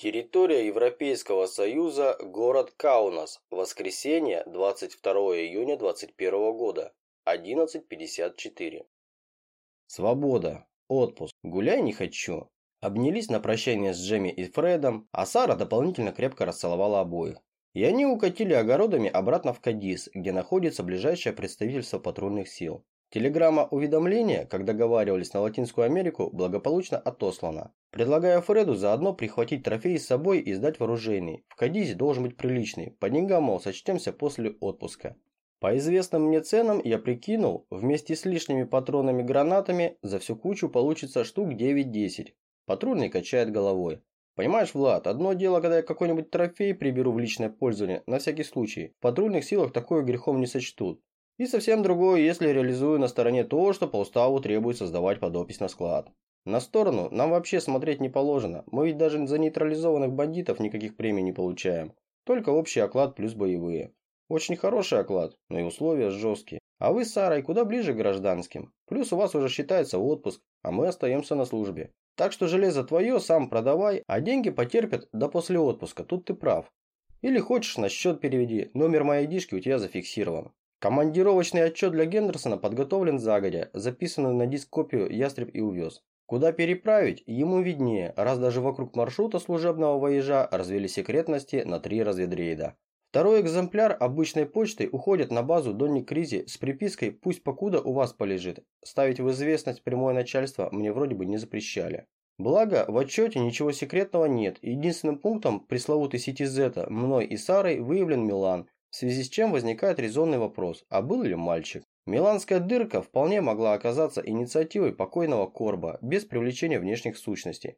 Территория Европейского Союза, город Каунас, воскресенье, 22 июня 2021 года, 11.54. Свобода, отпуск, гуляй не хочу. Обнялись на прощание с Джемми и Фредом, а Сара дополнительно крепко расцеловала обоих. И они укатили огородами обратно в Кадис, где находится ближайшее представительство патрульных сил. Телеграмма уведомления, как договаривались на Латинскую Америку, благополучно отослана. Предлагаю Фреду заодно прихватить трофей с собой и сдать вооруженный. В Кадизе должен быть приличный. По деньгам, мол, сочтемся после отпуска. По известным мне ценам я прикинул, вместе с лишними патронами-гранатами за всю кучу получится штук 9-10. Патрульный качает головой. Понимаешь, Влад, одно дело, когда я какой-нибудь трофей приберу в личное пользование, на всякий случай. В патрульных силах такое грехом не сочтут. И совсем другое, если реализую на стороне то, что по уставу требуется сдавать подопись на склад. На сторону нам вообще смотреть не положено, мы ведь даже за нейтрализованных бандитов никаких премий не получаем. Только общий оклад плюс боевые. Очень хороший оклад, но и условия жесткие. А вы с Сарой куда ближе к гражданским. Плюс у вас уже считается отпуск, а мы остаемся на службе. Так что железо твое, сам продавай, а деньги потерпят до после отпуска, тут ты прав. Или хочешь, на счет переведи, номер моей дишки у тебя зафиксирован. Командировочный отчет для Гендерсона подготовлен загодя, записанную на диск копию ястреб и увез. Куда переправить, ему виднее, раз даже вокруг маршрута служебного воежа развели секретности на три разведрейда. Второй экземпляр обычной почтой уходит на базу Донни Кризи с припиской «Пусть покуда у вас полежит». Ставить в известность прямое начальство мне вроде бы не запрещали. Благо, в отчете ничего секретного нет. Единственным пунктом пресловутой сети Зета мной и Сарой выявлен Милан, в связи с чем возникает резонный вопрос, а был ли мальчик? Миланская дырка вполне могла оказаться инициативой покойного Корба, без привлечения внешних сущностей.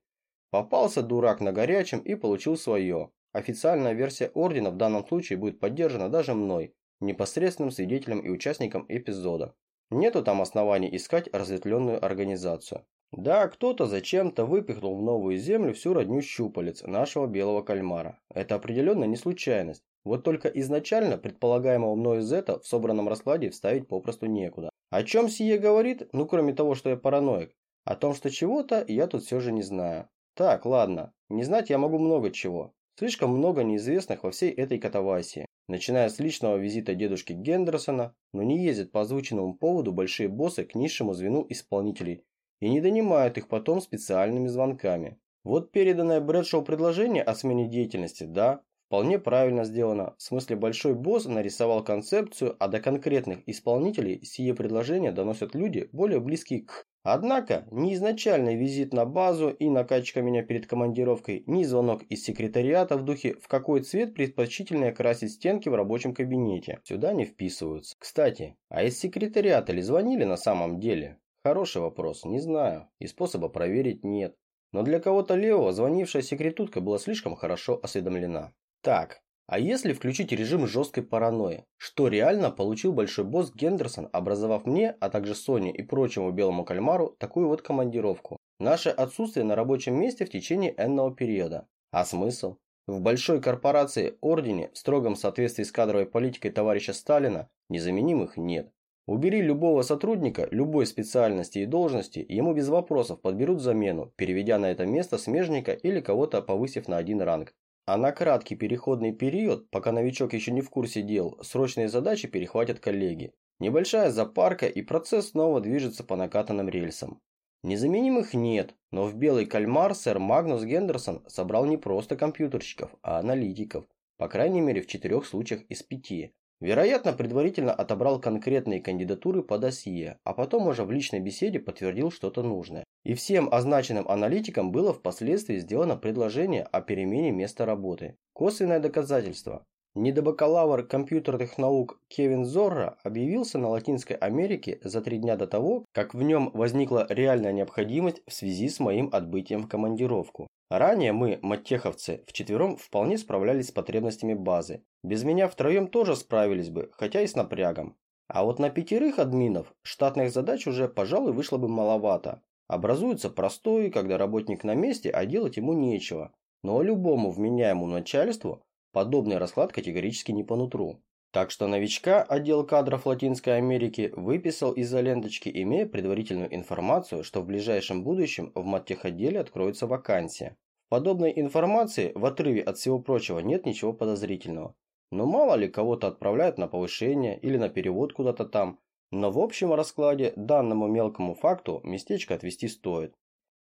Попался дурак на горячем и получил свое. Официальная версия Ордена в данном случае будет поддержана даже мной, непосредственным свидетелем и участником эпизода. Нету там оснований искать разветвленную организацию. Да, кто-то зачем-то выпихнул в новую землю всю родню щупалец нашего белого кальмара. Это определенно не случайность. Вот только изначально предполагаемого мною Зета в собранном раскладе вставить попросту некуда. О чем сие говорит? Ну, кроме того, что я параноик. О том, что чего-то я тут все же не знаю. Так, ладно. Не знать я могу много чего. Слишком много неизвестных во всей этой катавасии. Начиная с личного визита дедушки Гендерсона, но не ездят по озвученному поводу большие боссы к низшему звену исполнителей и не донимают их потом специальными звонками. Вот переданное Брэдшоу предложение о смене деятельности, да, Вполне правильно сделано. В смысле большой босс нарисовал концепцию, а до конкретных исполнителей сие предложения доносят люди, более близкие к. Однако, ни изначальный визит на базу и накачка меня перед командировкой, ни звонок из секретариата в духе «в какой цвет предпочтительнее красить стенки в рабочем кабинете» сюда не вписываются. Кстати, а из секретариата ли звонили на самом деле? Хороший вопрос, не знаю, и способа проверить нет. Но для кого-то левого звонившая секретутка была слишком хорошо осведомлена. Так, а если включить режим жесткой паранойи, что реально получил большой босс Гендерсон, образовав мне, а также Соне и прочему белому кальмару такую вот командировку? Наше отсутствие на рабочем месте в течение энного периода. А смысл? В большой корпорации Ордене, в строгом соответствии с кадровой политикой товарища Сталина, незаменимых нет. Убери любого сотрудника, любой специальности и должности, ему без вопросов подберут замену, переведя на это место смежника или кого-то повысив на один ранг. А на краткий переходный период, пока новичок еще не в курсе дел, срочные задачи перехватят коллеги. Небольшая запарка и процесс снова движется по накатанным рельсам. Незаменимых нет, но в белый кальмар сэр Магнус Гендерсон собрал не просто компьютерщиков, а аналитиков. По крайней мере в четырех случаях из пяти. Вероятно, предварительно отобрал конкретные кандидатуры по досье, а потом уже в личной беседе подтвердил что-то нужное. И всем означенным аналитикам было впоследствии сделано предложение о перемене места работы. Косвенное доказательство. Недобакалавр компьютерных наук Кевин Зорро объявился на Латинской Америке за три дня до того, как в нем возникла реальная необходимость в связи с моим отбытием в командировку. Ранее мы, маттеховцы, вчетвером вполне справлялись с потребностями базы. Без меня втроем тоже справились бы, хотя и с напрягом. А вот на пятерых админов штатных задач уже, пожалуй, вышло бы маловато. Образуется простой, когда работник на месте, а делать ему нечего. Но любому вменяемому начальству подобный расклад категорически не по нутру. Так что новичка отдел кадров Латинской Америки выписал из-за ленточки, имея предварительную информацию, что в ближайшем будущем в маттехотделе откроется вакансия. Подобной информации в отрыве от всего прочего нет ничего подозрительного. Но мало ли кого-то отправляют на повышение или на перевод куда-то там. Но в общем раскладе данному мелкому факту местечко отвести стоит.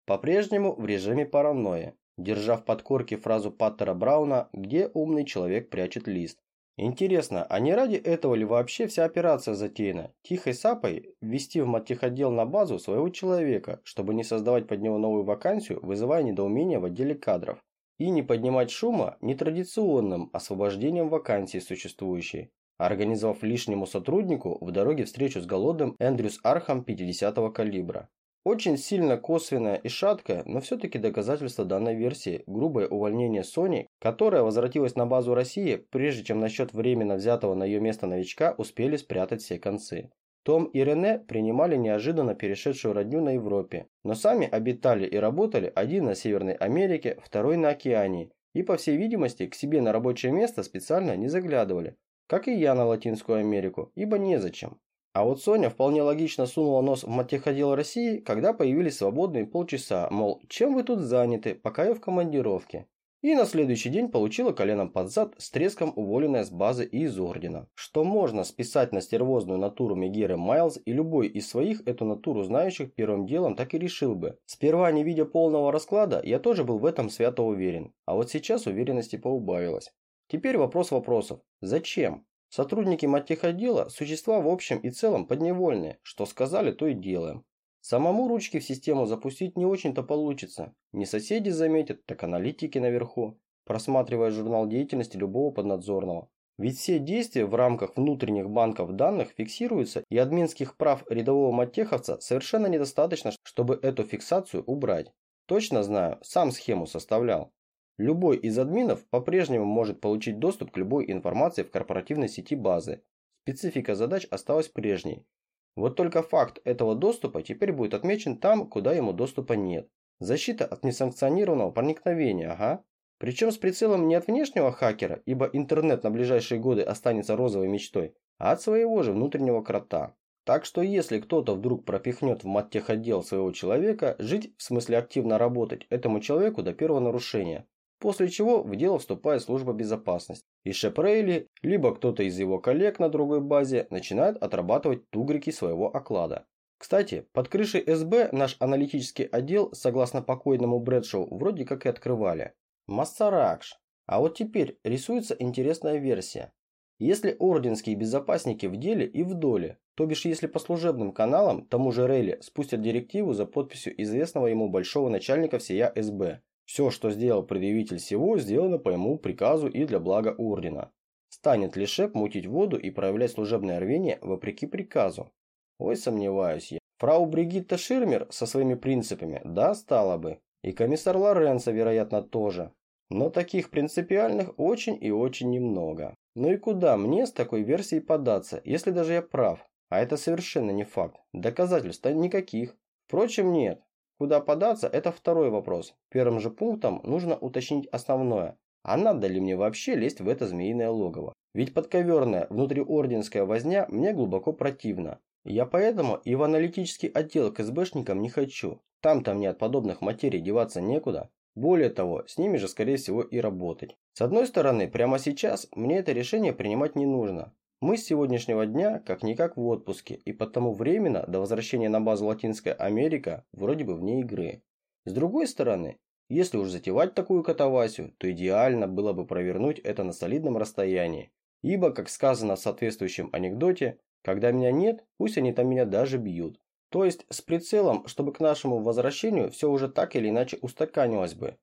По-прежнему в режиме паранойи, держа в подкорке фразу Паттера Брауна «Где умный человек прячет лист?». Интересно, а не ради этого ли вообще вся операция затеяна? Тихой сапой ввести в матехотдел на базу своего человека, чтобы не создавать под него новую вакансию, вызывая недоумение в отделе кадров. И не поднимать шума нетрадиционным освобождением вакансии существующей, организовав лишнему сотруднику в дороге встречу с голодным эндрюсархом 50-го калибра. Очень сильно косвенное и шаткое, но все-таки доказательство данной версии – грубое увольнение Сони, которая возвратилась на базу России, прежде чем насчет временно взятого на ее место новичка успели спрятать все концы. Том и Рене принимали неожиданно перешедшую родню на Европе, но сами обитали и работали один на Северной Америке, второй на Океании, и, по всей видимости, к себе на рабочее место специально не заглядывали, как и я на Латинскую Америку, ибо незачем. А вот Соня вполне логично сунула нос в матехотдел России, когда появились свободные полчаса, мол, чем вы тут заняты, пока я в командировке. И на следующий день получила коленом под зад с треском уволенная с базы и из ордена. Что можно списать на стервозную натуру Мегеры Майлз и любой из своих эту натуру знающих первым делом так и решил бы. Сперва не видя полного расклада, я тоже был в этом свято уверен. А вот сейчас уверенности поубавилось. Теперь вопрос вопросов. Зачем? Сотрудники матехотдела – существа в общем и целом подневольные. Что сказали, то и делаем. Самому ручки в систему запустить не очень-то получится. Не соседи заметят, так аналитики наверху, просматривая журнал деятельности любого поднадзорного. Ведь все действия в рамках внутренних банков данных фиксируются, и админских прав рядового матеховца совершенно недостаточно, чтобы эту фиксацию убрать. Точно знаю, сам схему составлял. Любой из админов по-прежнему может получить доступ к любой информации в корпоративной сети базы. Специфика задач осталась прежней. Вот только факт этого доступа теперь будет отмечен там, куда ему доступа нет. Защита от несанкционированного проникновения, ага. Причем с прицелом не от внешнего хакера, ибо интернет на ближайшие годы останется розовой мечтой, а от своего же внутреннего крота. Так что если кто-то вдруг пропихнет в маттехотдел своего человека, жить, в смысле активно работать, этому человеку до первого нарушения, После чего в дело вступает служба безопасности. И Шепрейли, либо кто-то из его коллег на другой базе начинает отрабатывать тугрики своего оклада. Кстати, под крышей СБ наш аналитический отдел, согласно покойному Брэдшоу, вроде как и открывали. Массаракш. А вот теперь рисуется интересная версия. Если орденские безопасники в деле и в доле, то бишь если по служебным каналам тому же Рейли спустят директиву за подписью известного ему большого начальника всея СБ, все, что сделал предъявитель всего, сделано по ему приказу и для блага ордена. Станет ли Шеп мутить воду и проявлять служебное рвение вопреки приказу? Ой, сомневаюсь я. Фрау Бригитта Ширмер со своими принципами, да, стала бы. И комиссар Лоренцо, вероятно, тоже. Но таких принципиальных очень и очень немного. Ну и куда мне с такой версией податься, если даже я прав? А это совершенно не факт. Доказательств никаких. Впрочем, нет. Куда податься – это второй вопрос. Первым же пунктом нужно уточнить основное. А надо ли мне вообще лезть в это змеиное логово? Ведь подковерная внутриорденская возня мне глубоко противна. Я поэтому и в аналитический отдел к СБшникам не хочу. Там-то мне от подобных материй деваться некуда. Более того, с ними же скорее всего и работать. С одной стороны, прямо сейчас мне это решение принимать не нужно. Мы с сегодняшнего дня как-никак в отпуске, и потому временно до возвращения на базу Латинская Америка вроде бы вне игры. С другой стороны, если уж затевать такую катавасию, то идеально было бы провернуть это на солидном расстоянии. Ибо, как сказано в соответствующем анекдоте, когда меня нет, пусть они там меня даже бьют. То есть с прицелом, чтобы к нашему возвращению все уже так или иначе устаканилось бы.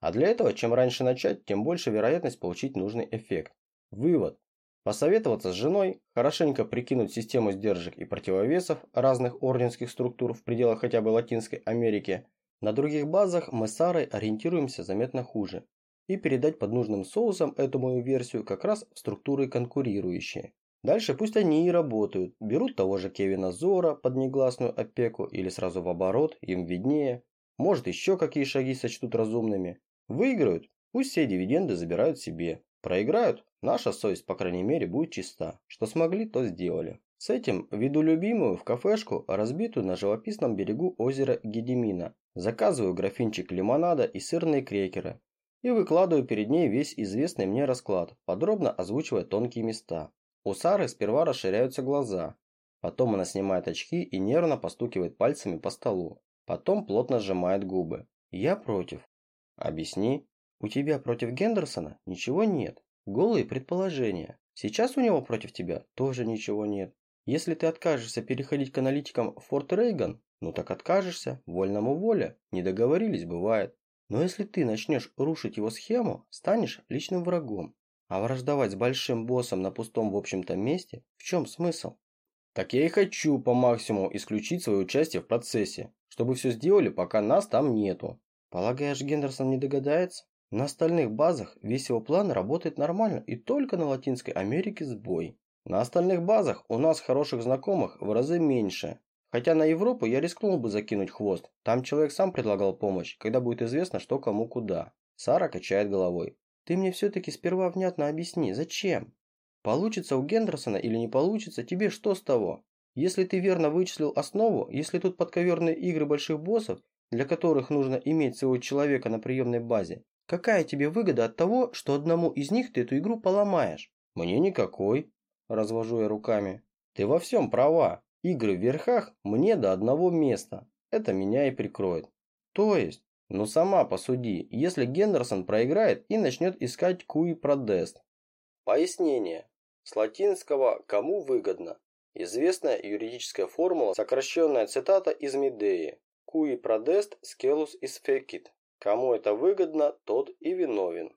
А для этого, чем раньше начать, тем больше вероятность получить нужный эффект. Вывод. Посоветоваться с женой, хорошенько прикинуть систему сдержек и противовесов разных орденских структур в пределах хотя бы Латинской Америки. На других базах мы с Сарой ориентируемся заметно хуже. И передать под нужным соусом эту мою версию как раз в структуры конкурирующие. Дальше пусть они и работают, берут того же Кевина Зора под негласную опеку или сразу в оборот, им виднее. Может еще какие шаги сочтут разумными. Выиграют, пусть все дивиденды забирают себе. Проиграют, наша совесть, по крайней мере, будет чиста. Что смогли, то сделали. С этим веду любимую в кафешку, разбитую на живописном берегу озера Гедемина, Заказываю графинчик лимонада и сырные крекеры и выкладываю перед ней весь известный мне расклад, подробно озвучивая тонкие места. У Сары сперва расширяются глаза, потом она снимает очки и нервно постукивает пальцами по столу, потом плотно сжимает губы. Я против. Объясни. У тебя против Гендерсона ничего нет. Голые предположения. Сейчас у него против тебя тоже ничего нет. Если ты откажешься переходить к аналитикам Форт Рейган, ну так откажешься, вольному воля, не договорились, бывает. Но если ты начнешь рушить его схему, станешь личным врагом. А враждовать с большим боссом на пустом в общем-то месте, в чем смысл? Так я и хочу по максимуму исключить свое участие в процессе, чтобы все сделали, пока нас там нету. Полагаешь, Гендерсон не догадается? На остальных базах весь его план работает нормально и только на Латинской Америке сбой. На остальных базах у нас хороших знакомых в разы меньше. Хотя на Европу я рискнул бы закинуть хвост. Там человек сам предлагал помощь, когда будет известно, что кому куда. Сара качает головой. Ты мне все-таки сперва внятно объясни, зачем? Получится у Гендерсона или не получится, тебе что с того? Если ты верно вычислил основу, если тут подковерные игры больших боссов, для которых нужно иметь своего человека на приемной базе, какая тебе выгода от того, что одному из них ты эту игру поломаешь? Мне никакой развожу я руками. Ты во всем права. Игры в верхах мне до одного места. Это меня и прикроет. То есть, ну сама посуди, если Гендерсон проиграет и начнет искать куи продест. Пояснение. С латинского «кому выгодно». Известная юридическая формула, сокращенная цитата из Медеи. Куи продест скелус из фекит. Кому это выгодно, тот и виновен.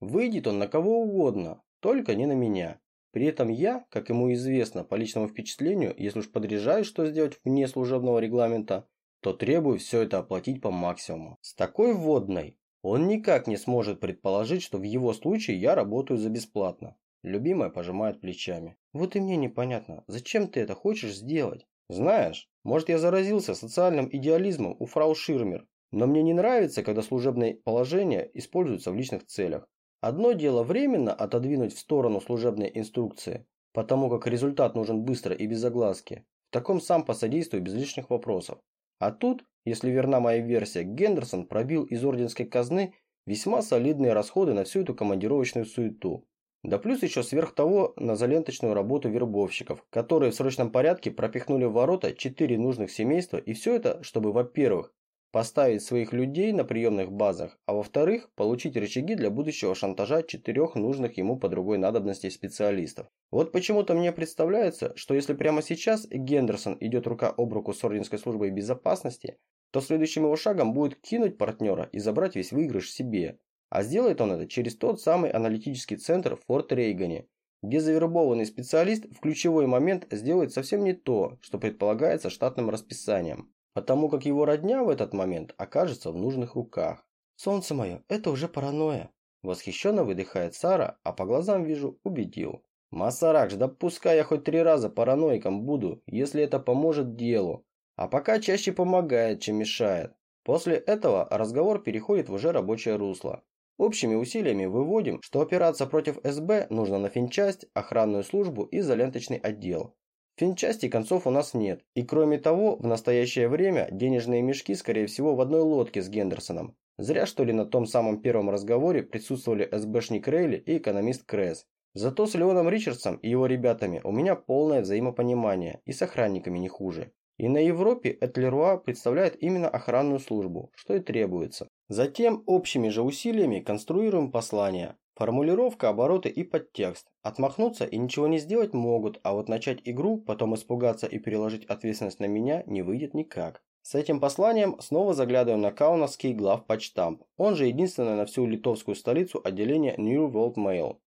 Выйдет он на кого угодно, только не на меня. При этом я, как ему известно по личному впечатлению, если уж подряжаюсь что сделать вне служебного регламента, то требую все это оплатить по максимуму. С такой вводной он никак не сможет предположить, что в его случае я работаю за бесплатно. Любимая пожимает плечами. Вот и мне непонятно, зачем ты это хочешь сделать? Знаешь, может я заразился социальным идеализмом у фрау Ширмер, но мне не нравится, когда служебное положение используется в личных целях. Одно дело временно отодвинуть в сторону служебные инструкции, потому как результат нужен быстро и без огласки. В таком сам посодействую без лишних вопросов. А тут, если верна моя версия, Гендерсон пробил из орденской казны весьма солидные расходы на всю эту командировочную суету. Да плюс еще сверх того на заленточную работу вербовщиков, которые в срочном порядке пропихнули в ворота четыре нужных семейства и все это, чтобы, во-первых, поставить своих людей на приемных базах, а во-вторых, получить рычаги для будущего шантажа четырех нужных ему по другой надобности специалистов. Вот почему-то мне представляется, что если прямо сейчас Гендерсон идет рука об руку с Орденской службой безопасности, то следующим его шагом будет кинуть партнера и забрать весь выигрыш себе. А сделает он это через тот самый аналитический центр в Форт Рейгане, где завербованный специалист в ключевой момент сделает совсем не то, что предполагается штатным расписанием потому как его родня в этот момент окажется в нужных руках. «Солнце мое, это уже паранойя!» Восхищенно выдыхает Сара, а по глазам вижу, убедил. «Масаракш, да пускай я хоть три раза параноиком буду, если это поможет делу. А пока чаще помогает, чем мешает». После этого разговор переходит в уже рабочее русло. Общими усилиями выводим, что опираться против СБ нужно на финчасть, охранную службу и заленточный отдел. Финчасти концов у нас нет. И кроме того, в настоящее время денежные мешки, скорее всего, в одной лодке с Гендерсоном. Зря, что ли, на том самом первом разговоре присутствовали СБшник Рейли и экономист Крэс. Зато с Леоном Ричардсом и его ребятами у меня полное взаимопонимание, и с охранниками не хуже. И на Европе Этлеруа представляет именно охранную службу, что и требуется. Затем общими же усилиями конструируем послание, Формулировка, обороты и подтекст. Отмахнуться и ничего не сделать могут, а вот начать игру, потом испугаться и переложить ответственность на меня не выйдет никак. С этим посланием снова заглядываем на Каунасский главпочтамп. Он же единственное на всю литовскую столицу отделение New World Mail.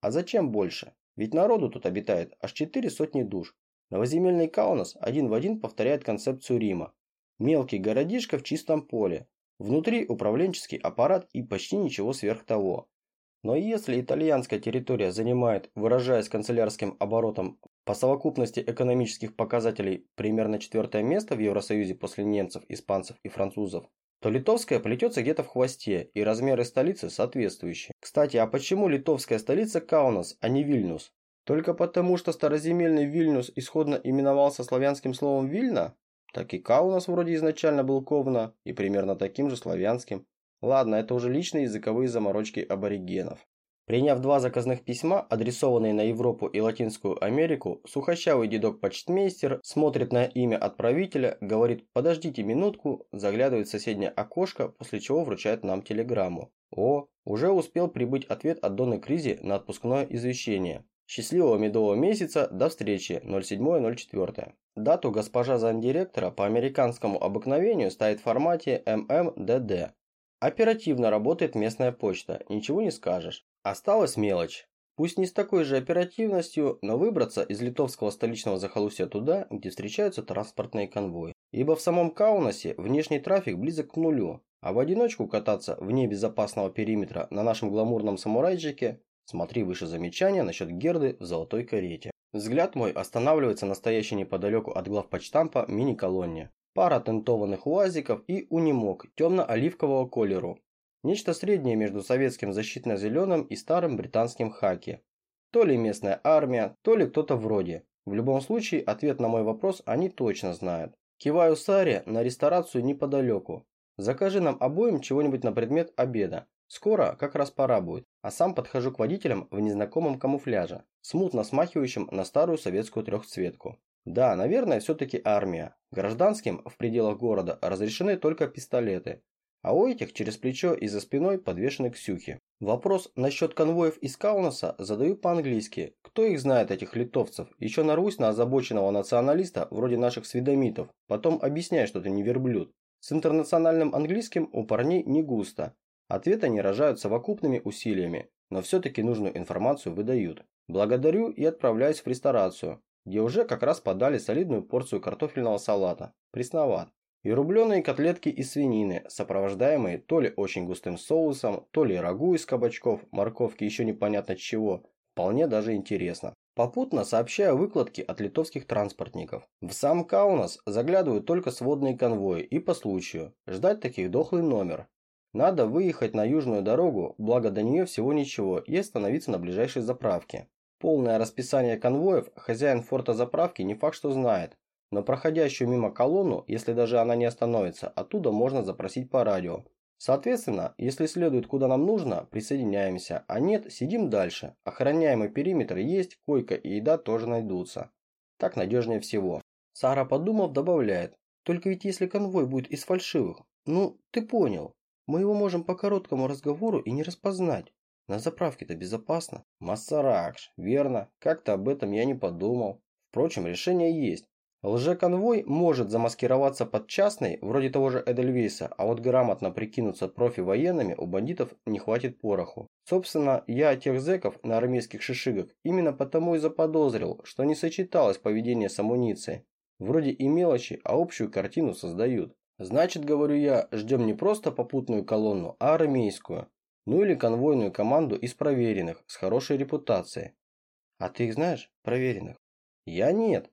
А зачем больше? Ведь народу тут обитает аж четыре сотни душ. Новоземельный Каунас один в один повторяет концепцию Рима. Мелкий городишко в чистом поле. Внутри управленческий аппарат и почти ничего сверх того. Но если итальянская территория занимает, выражаясь канцелярским оборотом, по совокупности экономических показателей примерно четвертое место в Евросоюзе после немцев, испанцев и французов, то литовская плетется где-то в хвосте, и размеры столицы соответствующие. Кстати, а почему литовская столица Каунас, а не Вильнюс? Только потому, что староземельный Вильнюс исходно именовался славянским словом Вильна? Так и К у нас вроде изначально был Ковна и примерно таким же славянским. Ладно, это уже личные языковые заморочки аборигенов. Приняв два заказных письма, адресованные на Европу и Латинскую Америку, сухощавый дедок-почтмейстер смотрит на имя отправителя, говорит «подождите минутку», заглядывает в соседнее окошко, после чего вручает нам телеграмму. О, уже успел прибыть ответ от Доны Кризи на отпускное извещение. Счастливого медового месяца, до встречи, 07.04. Дату госпожа замдиректора по американскому обыкновению ставит в формате ММДД. Оперативно работает местная почта, ничего не скажешь. Осталась мелочь. Пусть не с такой же оперативностью, но выбраться из литовского столичного захолустья туда, где встречаются транспортные конвои. Ибо в самом Каунасе внешний трафик близок к нулю, а в одиночку кататься вне безопасного периметра на нашем гламурном самурайчике Смотри выше замечания насчет Герды в золотой карете. Взгляд мой останавливается на стоящей неподалеку от главпочтампа мини-колонне. Пара тентованных уазиков и унимок темно-оливкового колеру, Нечто среднее между советским защитно-зеленым и старым британским хаки. То ли местная армия, то ли кто-то вроде. В любом случае, ответ на мой вопрос они точно знают. Киваю Саре на ресторацию неподалеку. Закажи нам обоим чего-нибудь на предмет обеда. Скоро как раз пора будет. А сам подхожу к водителям в незнакомом камуфляже, смутно смахивающем на старую советскую трехцветку. Да, наверное, все-таки армия. Гражданским в пределах города разрешены только пистолеты, а у этих через плечо и за спиной подвешены ксюхи. Вопрос насчет конвоев из Каунаса задаю по-английски. Кто их знает, этих литовцев? Еще нарвусь на озабоченного националиста, вроде наших сведомитов. Потом объясняй, что ты не верблюд. С интернациональным английским у парней не густо. Ответы они рожают совокупными усилиями, но все-таки нужную информацию выдают. Благодарю и отправляюсь в ресторацию, где уже как раз подали солидную порцию картофельного салата. Пресноват и рубленые котлетки из свинины, сопровождаемые то ли очень густым соусом, то ли рагу из кабачков, морковки еще непонятно чего. Вполне даже интересно. Попутно сообщаю выкладки от литовских транспортников. В сам Каунас заглядывают только сводные конвои и по случаю. Ждать таких дохлый номер. Надо выехать на южную дорогу, благо до нее всего ничего, и остановиться на ближайшей заправке. Полное расписание конвоев хозяин форта заправки не факт что знает, но проходящую мимо колонну, если даже она не остановится, оттуда можно запросить по радио. Соответственно, если следует куда нам нужно, присоединяемся, а нет, сидим дальше. Охраняемый периметр есть, койка и еда тоже найдутся. Так надежнее всего. Сара, подумав, добавляет. Только ведь если конвой будет из фальшивых, ну, ты понял. Мы его можем по короткому разговору и не распознать. На заправке-то безопасно. Массаракш, верно. Как-то об этом я не подумал. Впрочем, решение есть. Лжеконвой может замаскироваться под частный, вроде того же Эдельвейса, а вот грамотно прикинуться профи-военными у бандитов не хватит пороху. Собственно, я тех зэков на армейских шишигах именно потому и заподозрил, что не сочеталось поведение с амуницией. Вроде и мелочи, а общую картину создают. Значит, говорю я, ждем не просто попутную колонну, а армейскую. Ну или конвойную команду из проверенных, с хорошей репутацией. А ты их знаешь, проверенных? Я нет,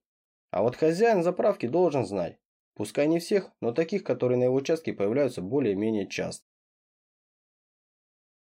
а вот хозяин заправки должен знать. Пускай не всех, но таких, которые на его участке появляются более-менее часто.